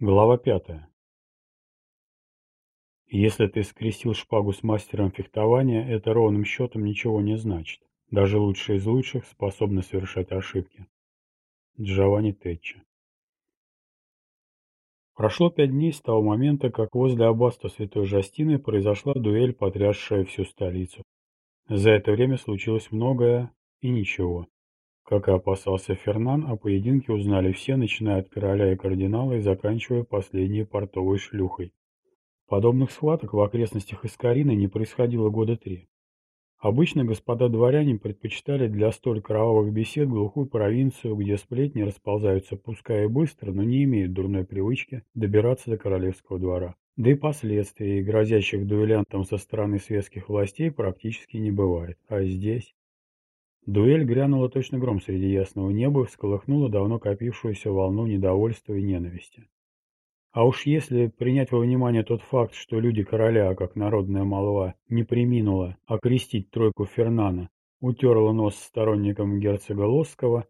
Глава пятая. Если ты скрестил шпагу с мастером фехтования, это ровным счетом ничего не значит. Даже лучшие из лучших способны совершать ошибки. Джованни Тетча. Прошло пять дней с того момента, как возле аббатства Святой Жастины произошла дуэль, потрясшая всю столицу. За это время случилось многое и ничего. Как и опасался Фернан, о поединке узнали все, начиная от короля и кардинала и заканчивая последней портовой шлюхой. Подобных схваток в окрестностях Искарины не происходило года три. Обычно господа дворяне предпочитали для столь кровавых бесед глухую провинцию, где сплетни расползаются пускай и быстро, но не имеют дурной привычки добираться до королевского двора. Да и последствий, грозящих дуэлянтам со стороны светских властей, практически не бывает. А здесь... Дуэль грянула точно гром среди ясного неба и всколыхнула давно копившуюся волну недовольства и ненависти. А уж если принять во внимание тот факт, что люди короля, как народная молва, не приминула окрестить тройку Фернана, утерла нос сторонникам герцога Лосского,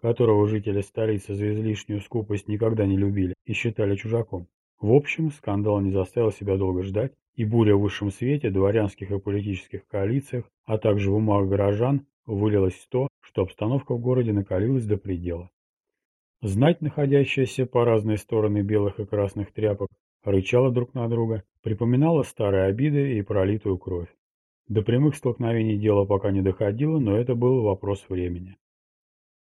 которого жители столицы за излишнюю скупость никогда не любили и считали чужаком. В общем, скандал не заставил себя долго ждать, и буря в высшем свете, дворянских и политических коалициях, а также в умах горожан, вылилось в то, что обстановка в городе накалилась до предела. Знать, находящаяся по разные стороны белых и красных тряпок, рычала друг на друга, припоминала старые обиды и пролитую кровь. До прямых столкновений дело пока не доходило, но это был вопрос времени.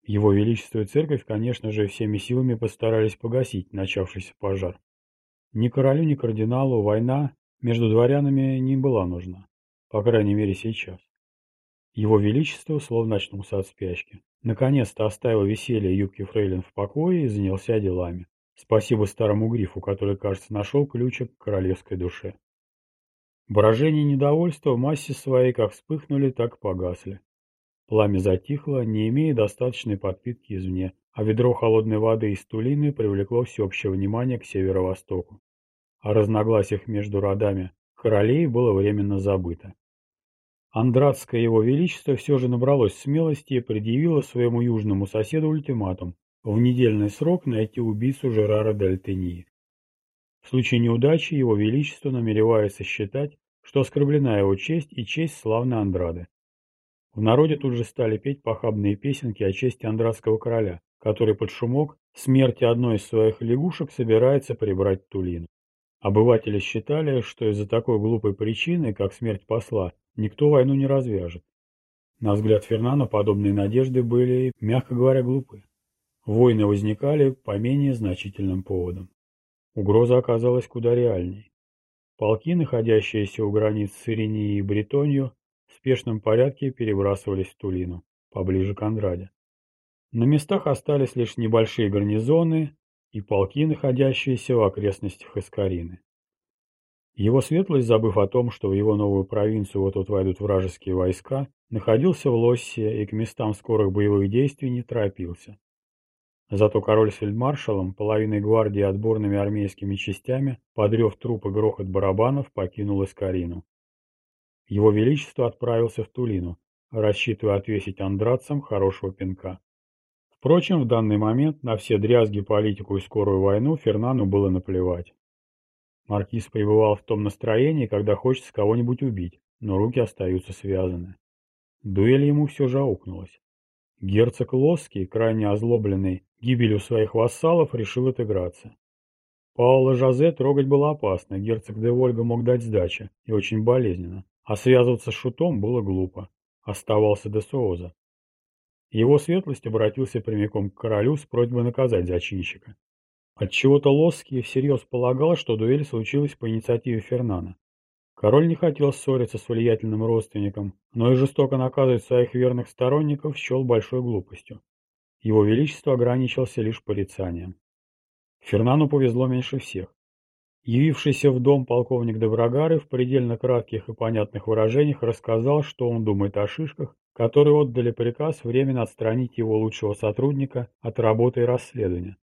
Его Величество и Церковь, конечно же, всеми силами постарались погасить начавшийся пожар. Ни королю, ни кардиналу война между дворянами не была нужна, по крайней мере сейчас. Его Величество словно очнулся от спячки. Наконец-то оставил веселье юбки фрейлин в покое и занялся делами. Спасибо старому грифу, который, кажется, нашел ключик к королевской душе. Выражения недовольства в массе своей как вспыхнули, так и погасли. Пламя затихло, не имея достаточной подпитки извне, а ведро холодной воды из Тулины привлекло всеобщее внимание к северо-востоку. О разногласиях между родами королей было временно забыто. Андратское его величество все же набралось смелости и предъявило своему южному соседу ультиматум в недельный срок найти убийцу Жерара Дальтении. В случае неудачи его величество намеревается считать, что оскорблена его честь и честь славной Андрады. В народе тут же стали петь похабные песенки о чести андратского короля, который под шумок смерти одной из своих лягушек собирается прибрать Тулину. Обыватели считали, что из-за такой глупой причины, как смерть посла, никто войну не развяжет. На взгляд Фернана подобные надежды были, мягко говоря, глупы. Войны возникали по менее значительным поводам. Угроза оказалась куда реальней. Полки, находящиеся у границ с Иринией и Бретонью, в спешном порядке перебрасывались в Тулину, поближе к Андраде. На местах остались лишь небольшие гарнизоны и полки, находящиеся в окрестностях Искарины. Его светлость, забыв о том, что в его новую провинцию вот-вот войдут вражеские войска, находился в Лоссе и к местам скорых боевых действий не торопился. Зато король с фельдмаршалом, половиной гвардии отборными армейскими частями, подрев труп и грохот барабанов, покинул Искарину. Его Величество отправился в Тулину, рассчитывая отвесить андрадцам хорошего пинка. Впрочем, в данный момент на все дрязги, политику и скорую войну Фернану было наплевать. Маркиз пребывал в том настроении, когда хочется кого-нибудь убить, но руки остаются связаны. Дуэль ему все же аукнулась. Герцог Лосский, крайне озлобленный гибелью своих вассалов, решил отыграться. Паула Жозе трогать было опасно, герцог де Вольга мог дать сдачи, и очень болезненно. А связываться с шутом было глупо. Оставался де Сооза. Его светлость обратился прямиком к королю с просьбой наказать зачинщика. Отчего-то Лосский всерьез полагал, что дуэль случилась по инициативе Фернана. Король не хотел ссориться с влиятельным родственником, но и жестоко наказывать своих верных сторонников счел большой глупостью. Его Величество ограничился лишь порицанием. Фернану повезло меньше всех. Явившийся в дом полковник Доброгары в предельно кратких и понятных выражениях рассказал, что он думает о шишках, которые отдали приказ временно отстранить его лучшего сотрудника от работы и расследования.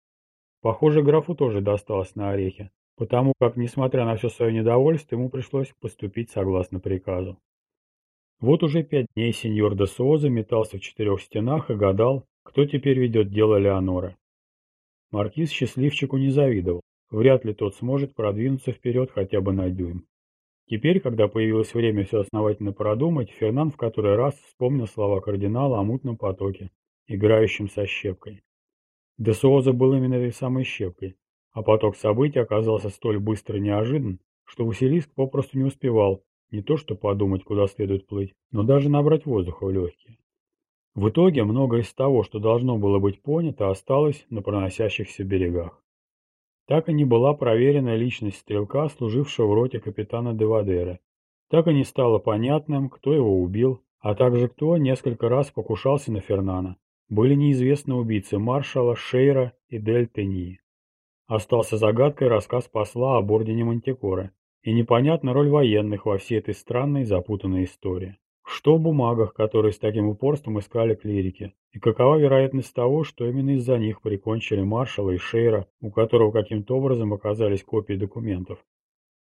Похоже, графу тоже досталось на орехи, потому как, несмотря на все свое недовольство, ему пришлось поступить согласно приказу. Вот уже пять дней сеньор де Суоза метался в четырех стенах и гадал, кто теперь ведет дело Леонора. Маркиз счастливчику не завидовал. вряд ли тот сможет продвинуться вперед хотя бы на дюйм. Теперь, когда появилось время все основательно продумать, Фернан в который раз вспомнил слова кардинала о мутном потоке, играющем со щепкой. Десуоза был именно этой самой щепкой, а поток событий оказался столь быстро неожидан, что Василиск попросту не успевал не то что подумать, куда следует плыть, но даже набрать воздуха в легкие. В итоге многое из того, что должно было быть понято, осталось на проносящихся берегах. Так и не была проверена личность стрелка, служившего в роте капитана Девадера. Так и не стало понятным, кто его убил, а также кто несколько раз покушался на Фернана. Были неизвестны убийцы маршала, Шейра и Дель Тении. Остался загадкой рассказ посла об ордене Мантикоры, и непонятна роль военных во всей этой странной запутанной истории. Что в бумагах, которые с таким упорством искали клирики, и какова вероятность того, что именно из-за них прикончили маршала и Шейра, у которого каким-то образом оказались копии документов.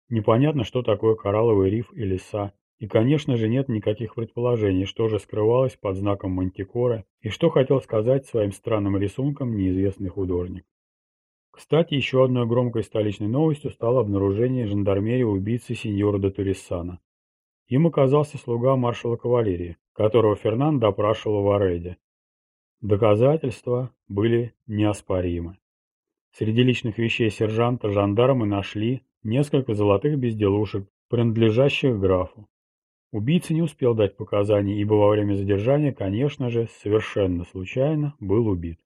Непонятно, что такое коралловый риф и леса, и, конечно же, нет никаких предположений, что же скрывалось под знаком Мантикора и что хотел сказать своим странным рисунком неизвестный художник. Кстати, еще одной громкой столичной новостью стало обнаружение жандармерии убийцы сеньора де Турисана. Им оказался слуга маршала кавалерии, которого Фернан допрашивал в Ареде. Доказательства были неоспоримы. Среди личных вещей сержанта жандармы нашли несколько золотых безделушек, принадлежащих графу. Убийца не успел дать показаний, ибо во время задержания, конечно же, совершенно случайно был убит.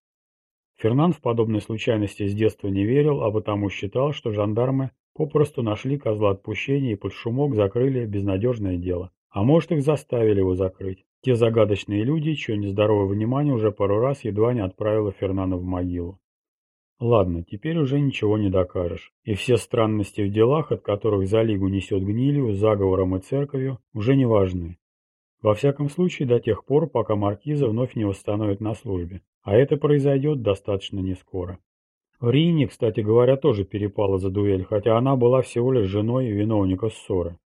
Фернан в подобные случайности с детства не верил, а потому считал, что жандармы попросту нашли козла отпущения и под шумок закрыли безнадежное дело. А может их заставили его закрыть. Те загадочные люди, чье нездоровое внимание уже пару раз едва не отправило Фернана в могилу. Ладно, теперь уже ничего не докажешь. И все странности в делах, от которых за лигу несет гнилью, заговором и церковью, уже не важны. Во всяком случае, до тех пор, пока маркиза вновь не восстановит на службе. А это произойдет достаточно нескоро. Рине, кстати говоря, тоже перепала за дуэль, хотя она была всего лишь женой виновника ссоры.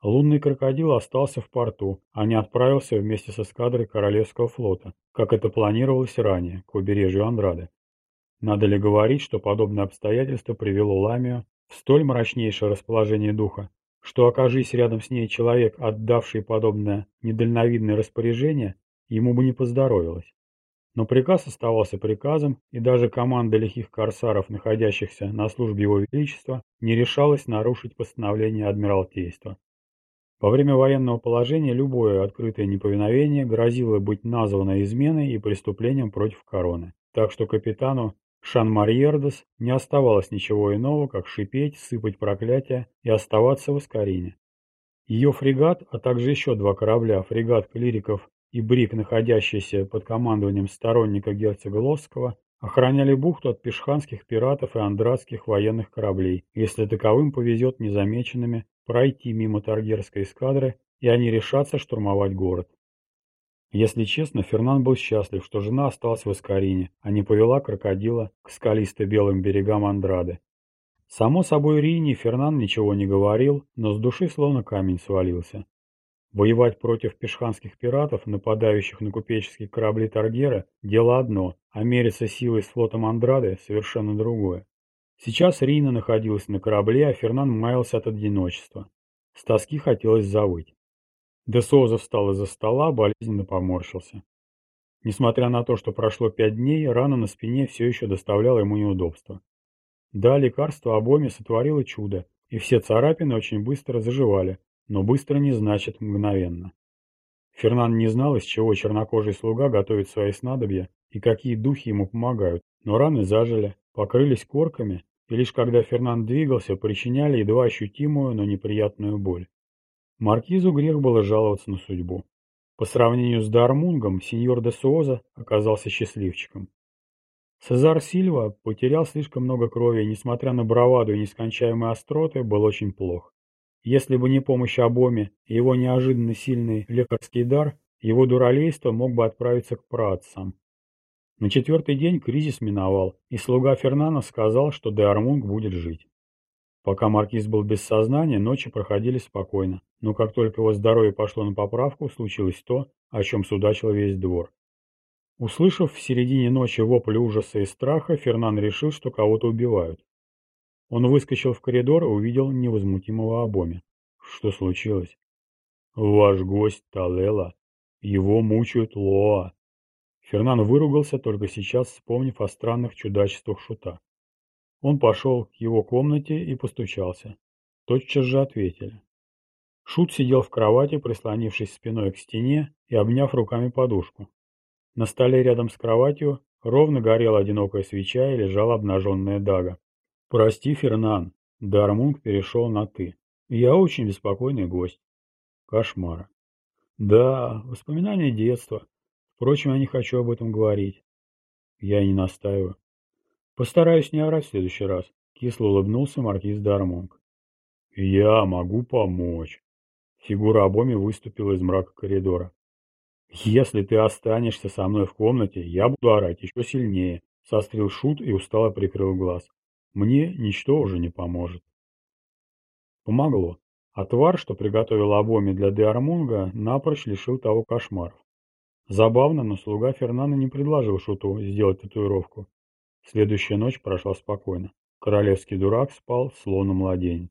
Лунный крокодил остался в порту, а не отправился вместе с эскадрой Королевского флота, как это планировалось ранее, к побережью Андрады. Надо ли говорить, что подобное обстоятельство привело Ламию в столь мрачнейшее расположение духа, что, окажись рядом с ней человек, отдавший подобное недальновидное распоряжение, ему бы не поздоровилось. Но приказ оставался приказом, и даже команда лихих корсаров, находящихся на службе Его Величества, не решалась нарушить постановление Адмиралтейства. Во время военного положения любое открытое неповиновение грозило быть названо изменой и преступлением против короны. Так что капитану Шанмарьердес не оставалось ничего иного, как шипеть, сыпать проклятия и оставаться в Искарине. Ее фрегат, а также еще два корабля, фрегат клириков и Брик, находящийся под командованием сторонника герцога Лосского, охраняли бухту от пешханских пиратов и андратских военных кораблей, если таковым повезет незамеченными пройти мимо Таргерской эскадры, и они решатся штурмовать город. Если честно, Фернан был счастлив, что жена осталась в Искарине, а не повела крокодила к скалисто-белым берегам Андрады. Само собой, Рине Фернан ничего не говорил, но с души словно камень свалился. Воевать против пешханских пиратов, нападающих на купеческие корабли Таргера, дело одно, а мериться силой с флотом Андрады – совершенно другое. Сейчас Рина находилась на корабле, а Фернан маялся от одиночества. С тоски хотелось завыть. Де Соза встал из-за стола, болезненно поморщился. Несмотря на то, что прошло пять дней, рана на спине все еще доставляла ему неудобства. Да, лекарство обоими сотворило чудо, и все царапины очень быстро заживали, но быстро не значит мгновенно. Фернан не знал, из чего чернокожий слуга готовит свои снадобья и какие духи ему помогают, но раны зажили, покрылись корками, и лишь когда Фернан двигался, причиняли едва ощутимую, но неприятную боль. Маркизу грех было жаловаться на судьбу. По сравнению с Дармунгом, сеньор де Суоза оказался счастливчиком. Сезар Сильва потерял слишком много крови и, несмотря на браваду и нескончаемые остроты, был очень плох. Если бы не помощь Абоме и его неожиданно сильный лекарский дар, его дуралейство мог бы отправиться к праотцам. На четвертый день кризис миновал, и слуга Фернана сказал, что де Армунг будет жить. Пока маркиз был без сознания, ночи проходили спокойно, но как только его здоровье пошло на поправку, случилось то, о чем судачил весь двор. Услышав в середине ночи вопли ужаса и страха, Фернан решил, что кого-то убивают. Он выскочил в коридор и увидел невозмутимого Абоми. Что случилось? Ваш гость Талела. Его мучают Лоа. Фернан выругался, только сейчас вспомнив о странных чудачествах Шута. Он пошел к его комнате и постучался. Тотчас же ответили. Шут сидел в кровати, прислонившись спиной к стене и обняв руками подушку. На столе рядом с кроватью ровно горела одинокая свеча и лежала обнаженная дага. «Прости, Фернан», — Дармунг перешел на «ты». «Я очень беспокойный гость». Кошмар. «Да, воспоминания детства. Впрочем, я не хочу об этом говорить. Я не настаиваю. Постараюсь не орать в следующий раз. Кисло улыбнулся маркиз Дармонг. Я могу помочь. Фигура Абоми выступила из мрака коридора. «Если ты останешься со мной в комнате, я буду орать еще сильнее», — сострил Шут и устало прикрыл глаз. «Мне ничто уже не поможет». Помогло. Отвар, что приготовил Абоми для Деармунга, напрочь лишил того кошмаров. Забавно, но слуга Фернана не предложил Шуту сделать татуировку. Следующая ночь прошла спокойно. Королевский дурак спал, словно младенец.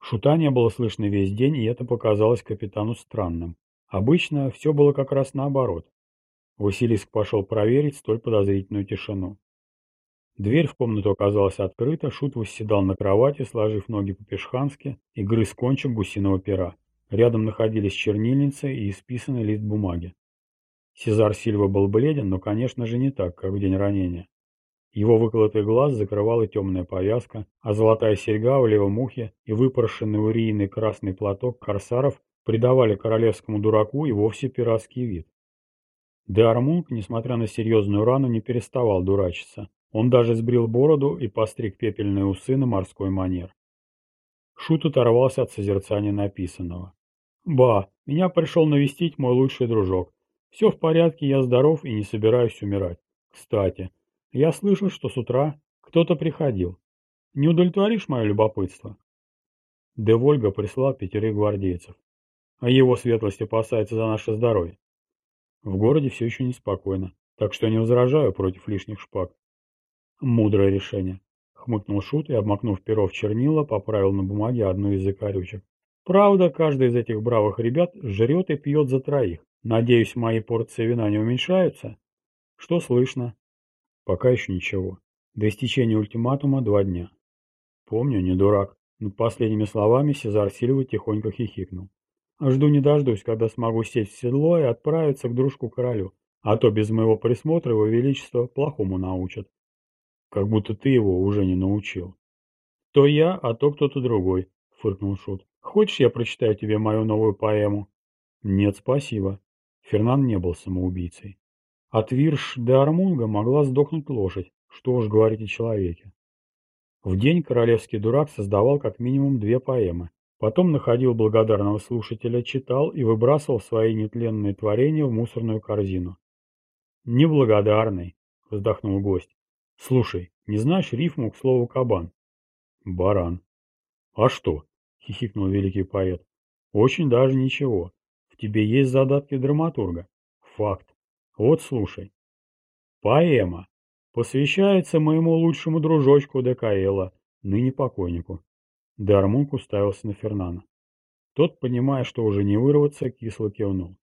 Шута не было слышно весь день, и это показалось капитану странным. Обычно все было как раз наоборот. Василиск пошел проверить столь подозрительную тишину. Дверь в комнату оказалась открыта, Шут восседал на кровати, сложив ноги по-пешхански, и грыз кончик гусиного пера. Рядом находились чернильница и исписанный лист бумаги. Сезар Сильва был бледен, но, конечно же, не так, как в день ранения. Его выколотый глаз закрывала темная повязка, а золотая серьга в левом ухе и выпорошенный урийный красный платок корсаров придавали королевскому дураку и вовсе пиратский вид. Деармунг, несмотря на серьезную рану, не переставал дурачиться. Он даже сбрил бороду и постриг пепельные усы на морской манер. Шут оторвался от созерцания написанного. «Ба, меня пришел навестить мой лучший дружок. Все в порядке, я здоров и не собираюсь умирать. Кстати, я слышал, что с утра кто-то приходил. Не удовлетворишь мое любопытство? Де Вольга прислал пятерых гвардейцев. А его светлость опасается за наше здоровье. В городе все еще неспокойно, так что не возражаю против лишних шпаг. Мудрое решение. Хмыкнул Шут и, обмакнув перо в чернила, поправил на бумаге одну из закорючек. Правда, каждый из этих бравых ребят жрет и пьет за троих. Надеюсь, мои порции вина не уменьшаются? Что слышно? Пока еще ничего. До истечения ультиматума два дня. Помню, не дурак. Над последними словами Сезар Сильва тихонько хихикнул. Жду не дождусь, когда смогу сесть в седло и отправиться к дружку-королю. А то без моего присмотра его величество плохому научат. Как будто ты его уже не научил. То я, а то кто-то другой, фыркнул Шут. Хочешь, я прочитаю тебе мою новую поэму? Нет, спасибо. Фернан не был самоубийцей. От Вирш до Армунга могла сдохнуть лошадь, что уж говорить о человеке. В день королевский дурак создавал как минимум две поэмы. Потом находил благодарного слушателя, читал и выбрасывал свои нетленные творения в мусорную корзину. «Неблагодарный», — вздохнул гость. «Слушай, не знаешь рифму к слову «кабан»?» «Баран». «А что?» — хихикнул великий поэт. «Очень даже ничего тебе есть задатки драматурга. Факт. Вот слушай. Поэма. Посвящается моему лучшему дружочку Декаэла, ныне покойнику. Дармунк уставился на Фернана. Тот, понимая, что уже не вырваться, кисло кивнул.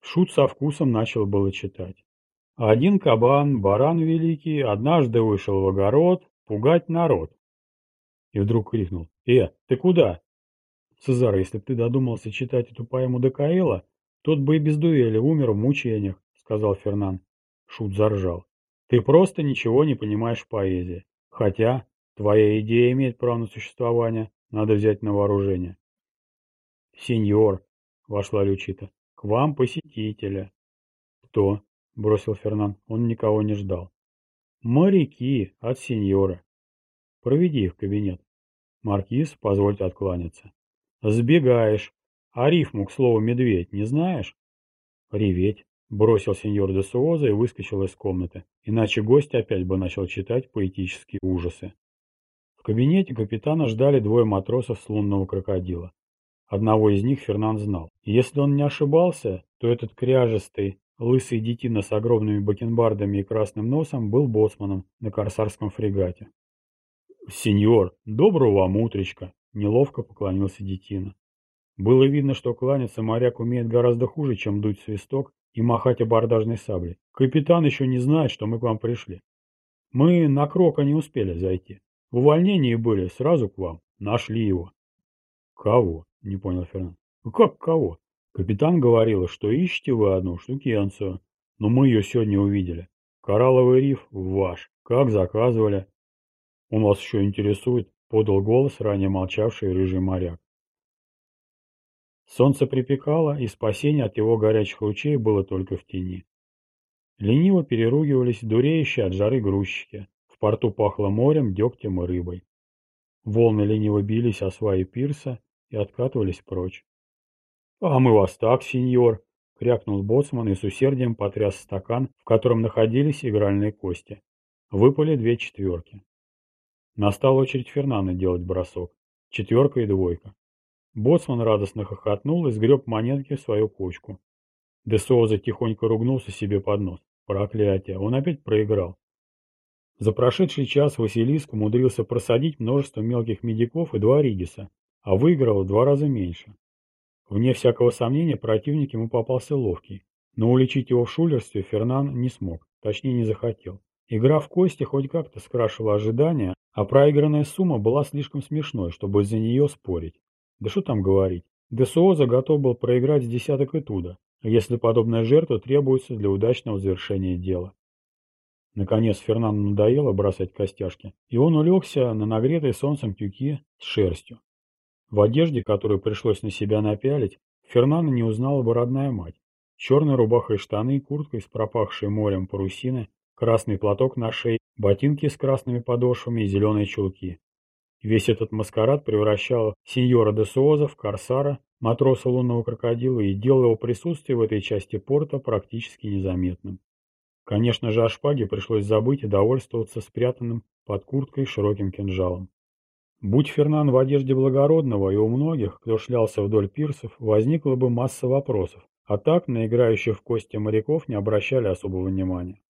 Шут со вкусом начал было читать. Один кабан, баран великий, однажды вышел в огород пугать народ. И вдруг крикнул. «Э, ты куда?» Цезар, если б ты додумался читать эту поэму Декаэла, тот бы и без дуэли умер в мучениях, сказал Фернан. Шут заржал. Ты просто ничего не понимаешь в поэзии. Хотя твоя идея имеет право на существование, надо взять на вооружение. Сеньор, вошла Лючита, к вам посетителя. Кто? Бросил Фернан. Он никого не ждал. Моряки от сеньора. Проведи их в кабинет. Маркиз, позвольте откланяться. Сбегаешь. А рифму к слову «медведь» не знаешь? Реветь. Бросил сеньор де Суоза и выскочил из комнаты. Иначе гость опять бы начал читать поэтические ужасы. В кабинете капитана ждали двое матросов с лунного крокодила. Одного из них Фернан знал. если он не ошибался, то этот кряжестый, лысый детина с огромными бакенбардами и красным носом был боцманом на корсарском фрегате. Сеньор, доброго вам утречка, неловко поклонился детина. Было видно, что кланяться моряк умеет гораздо хуже, чем дуть свисток и махать абордажной саблей. Капитан еще не знает, что мы к вам пришли. Мы на Крока не успели зайти. В увольнении были, сразу к вам. Нашли его. Кого? Не понял Фернанд. Как кого? Капитан говорила, что ищете вы одну штукенцию. Но мы ее сегодня увидели. Коралловый риф ваш. Как заказывали. Он вас еще интересует, подал голос ранее молчавший рыжий моряк. Солнце припекало, и спасение от его горячих лучей было только в тени. Лениво переругивались дуреющие от жары грузчики. В порту пахло морем, дегтем и рыбой. Волны лениво бились о сваи пирса и откатывались прочь. — А мы вас так, сеньор! — крякнул боцман и с усердием потряс стакан, в котором находились игральные кости. Выпали две четверки. Настала очередь Фернана делать бросок. Четверка и двойка. Боцман радостно хохотнул и сгреб монетки в свою кучку. Де Соуза тихонько ругнулся себе под нос. Проклятие, он опять проиграл. За прошедший час Василиск умудрился просадить множество мелких медиков и два ригиса, а выиграл в два раза меньше. Вне всякого сомнения противник ему попался ловкий, но уличить его в шулерстве Фернан не смог, точнее не захотел. Игра в кости хоть как-то скрашивала ожидания, а проигранная сумма была слишком смешной, чтобы из-за нее спорить. Да что там говорить. Десуоза готов был проиграть с десяток и туда, если подобная жертва требуется для удачного завершения дела. Наконец Фернанду надоело бросать костяшки, и он улегся на нагретой солнцем тюки с шерстью. В одежде, которую пришлось на себя напялить, Фернана не узнала бы родная мать. Черная рубаха и штаны, куртка из пропахшей морем парусины, красный платок на шее, ботинки с красными подошвами и зеленые чулки. Весь этот маскарад превращал сеньора де Суоза в корсара, матроса лунного крокодила и делал его присутствие в этой части порта практически незаметным. Конечно же, о шпаге пришлось забыть и довольствоваться спрятанным под курткой широким кинжалом. Будь Фернан в одежде благородного, и у многих, кто шлялся вдоль пирсов, возникла бы масса вопросов, а так на играющих в кости моряков не обращали особого внимания.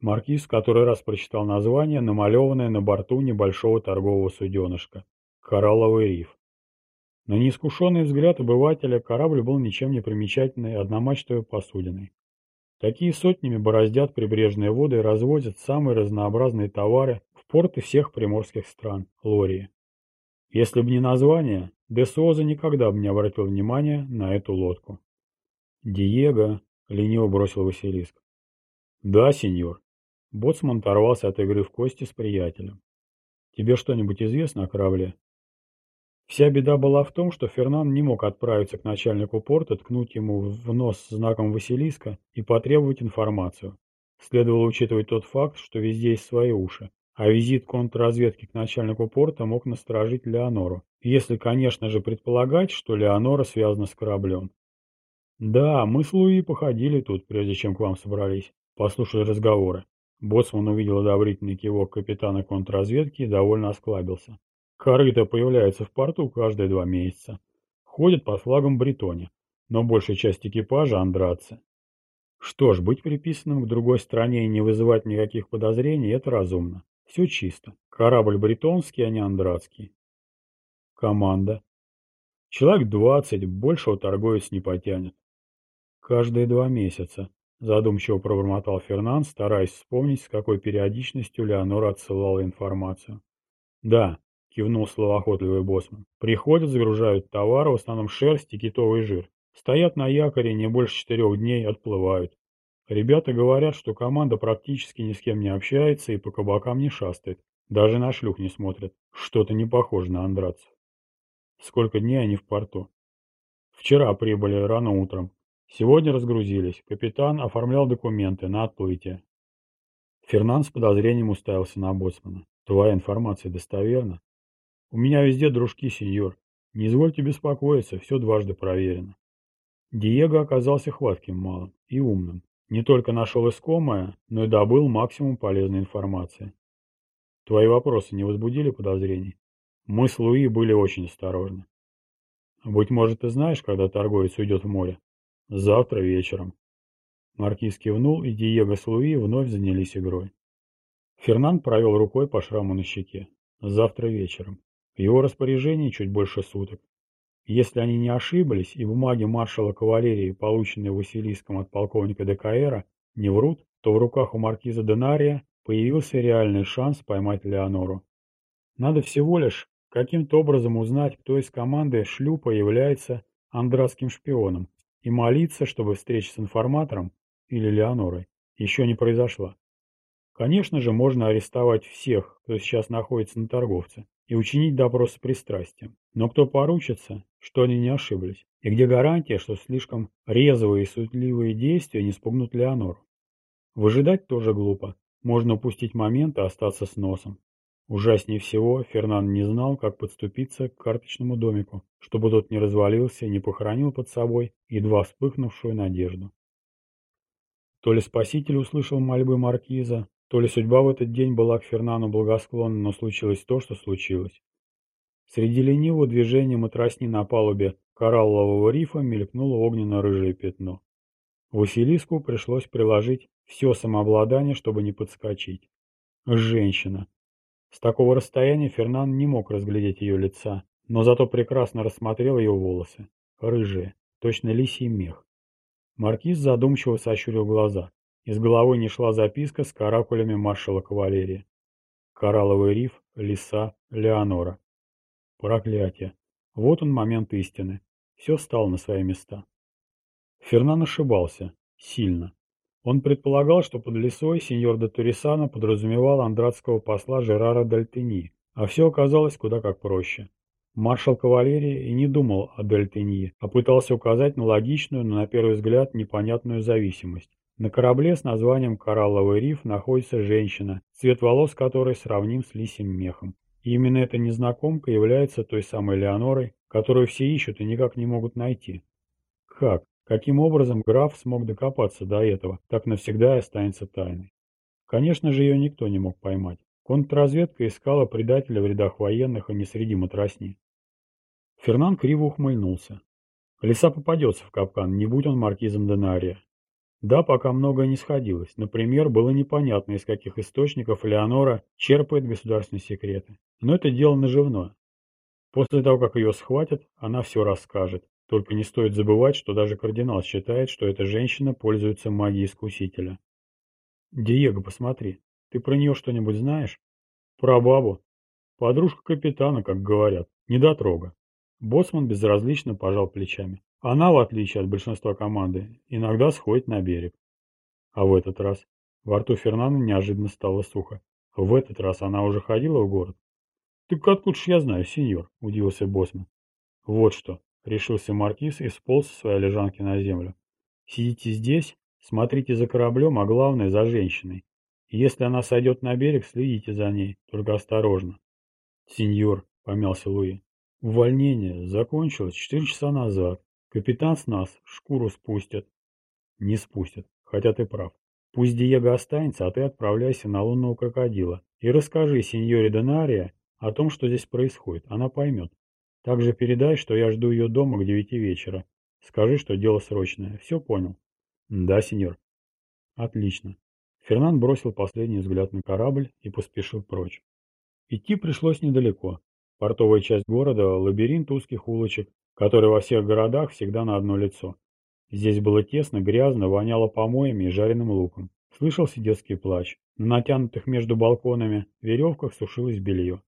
Маркиз который раз прочитал название, намалеванное на борту небольшого торгового суденышка – «Коралловый риф». На неискушенный взгляд обывателя корабль был ничем не примечательной одномачтовой посудиной. Такие сотнями бороздят прибрежные воды и развозят самые разнообразные товары в порты всех приморских стран – Лории. Если бы не название, Десуоза никогда бы не обратил внимания на эту лодку. «Диего», — лениво бросил Василиск. «Да, сеньор», Боцман оторвался от игры в кости с приятелем. «Тебе что-нибудь известно о корабле?» Вся беда была в том, что Фернан не мог отправиться к начальнику порта, ткнуть ему в нос знаком Василиска и потребовать информацию. Следовало учитывать тот факт, что везде есть свои уши, а визит контрразведки к начальнику порта мог насторожить Леонору, если, конечно же, предполагать, что Леонора связана с кораблем. «Да, мы с Луи походили тут, прежде чем к вам собрались, послушали разговоры. Боцман увидел одобрительный кивок капитана контрразведки и довольно осклабился. Корыто появляется в порту каждые два месяца. Ходит под флагом Бретоне, но большая часть экипажа – андратцы. Что ж, быть приписанным к другой стране и не вызывать никаких подозрений – это разумно. Все чисто. Корабль бретонский, а не андратский. Команда. Человек двадцать, большего торговец не потянет. Каждые два месяца. Задумчиво пробормотал Фернан, стараясь вспомнить, с какой периодичностью Леонора отсылала информацию. «Да», — кивнул словоохотливый боссман. «Приходят, загружают товар, в основном шерсть и китовый жир. Стоят на якоре не больше четырех дней, отплывают. Ребята говорят, что команда практически ни с кем не общается и по кабакам не шастает. Даже на шлюх не смотрят. Что-то не похоже на андратцев. Сколько дней они в порту? Вчера прибыли рано утром. Сегодня разгрузились. Капитан оформлял документы на отплытие. Фернан с подозрением уставился на боцмана. Твоя информация достоверна? У меня везде дружки, сеньор. Не извольте беспокоиться, все дважды проверено. Диего оказался хватким малым и умным. Не только нашел искомое, но и добыл максимум полезной информации. Твои вопросы не возбудили подозрений? Мы с Луи были очень осторожны. Быть может, ты знаешь, когда торговец уйдет в море? Завтра вечером. Маркиз кивнул, и Диего с Луи вновь занялись игрой. Фернан провел рукой по шраму на щеке. Завтра вечером. В его распоряжении чуть больше суток. Если они не ошиблись, и бумаги маршала кавалерии, полученные Василиском от полковника ДКРа, не врут, то в руках у маркиза Донария появился реальный шанс поймать Леонору. Надо всего лишь каким-то образом узнать, кто из команды шлюпа является андратским шпионом, и молиться, чтобы встреча с информатором или Леонорой еще не произошла. Конечно же, можно арестовать всех, кто сейчас находится на торговце, и учинить допрос с пристрастием. Но кто поручится, что они не ошиблись? И где гарантия, что слишком резвые и суетливые действия не спугнут Леонору? Выжидать тоже глупо. Можно упустить момент и остаться с носом. Ужаснее всего, Фернан не знал, как подступиться к карточному домику, чтобы тот не развалился и не похоронил под собой едва вспыхнувшую надежду. То ли спаситель услышал мольбы маркиза, то ли судьба в этот день была к Фернану благосклонна, но случилось то, что случилось. Среди ленивого движения матросни на палубе кораллового рифа мелькнуло огненно-рыжее пятно. Василиску пришлось приложить все самообладание, чтобы не подскочить. Женщина. С такого расстояния Фернан не мог разглядеть ее лица, но зато прекрасно рассмотрел ее волосы. Рыжие, точно лисий мех. Маркиз задумчиво сощурил глаза. Из головы не шла записка с каракулями маршала кавалерии. Коралловый риф, леса, Леонора. Проклятие. Вот он момент истины. Все стало на свои места. Фернан ошибался. Сильно. Он предполагал, что под лесой сеньор де Турисана подразумевал андратского посла Жерара Дальтени, а все оказалось куда как проще. Маршал кавалерии и не думал о Дальтеньи, а пытался указать на логичную, но на первый взгляд непонятную зависимость. На корабле с названием «Коралловый риф» находится женщина, цвет волос которой сравним с лисим мехом. И именно эта незнакомка является той самой Леонорой, которую все ищут и никак не могут найти. Как? Каким образом граф смог докопаться до этого, так навсегда и останется тайной? Конечно же, ее никто не мог поймать. Контрразведка искала предателя в рядах военных, а не среди матросни. Фернан криво ухмыльнулся. Лиса попадется в капкан, не будь он маркизом Денария. Да, пока многое не сходилось. Например, было непонятно, из каких источников Леонора черпает государственные секреты. Но это дело наживное. После того, как ее схватят, она все расскажет. Только не стоит забывать, что даже кардинал считает, что эта женщина пользуется магией искусителя. Диего, посмотри, ты про нее что-нибудь знаешь? Про бабу? Подружка капитана, как говорят, недотрога. Боцман безразлично пожал плечами. Она, в отличие от большинства команды, иногда сходит на берег. А в этот раз? Во рту Фернана неожиданно стало сухо. В этот раз она уже ходила в город? Так откуда ж я знаю, сеньор? Удивился Босман. Вот что, решился маркиз и сполз со своей лежанки на землю. Сидите здесь, смотрите за кораблем, а главное за женщиной. Если она сойдет на берег, следите за ней, только осторожно. Сеньор, помялся Луи. Увольнение закончилось четыре часа назад. Капитан с нас шкуру спустят. Не спустят, хотя ты прав. Пусть Диего останется, а ты отправляйся на лунного крокодила и расскажи сеньоре Донария о том, что здесь происходит. Она поймет. Также передай, что я жду ее дома к девяти вечера. Скажи, что дело срочное. Все понял? Да, сеньор. Отлично. Фернан бросил последний взгляд на корабль и поспешил прочь. Идти пришлось недалеко. Портовая часть города – лабиринт узких улочек, который во всех городах всегда на одно лицо. Здесь было тесно, грязно, воняло помоями и жареным луком. Слышался детский плач. На натянутых между балконами веревках сушилось белье.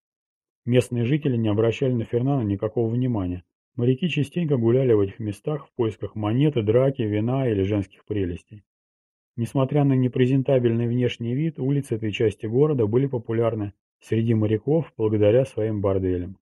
Местные жители не обращали на Фернана никакого внимания. Моряки частенько гуляли в этих местах в поисках монеты, драки, вина или женских прелестей. Несмотря на непрезентабельный внешний вид, улицы этой части города были популярны среди моряков благодаря своим борделям.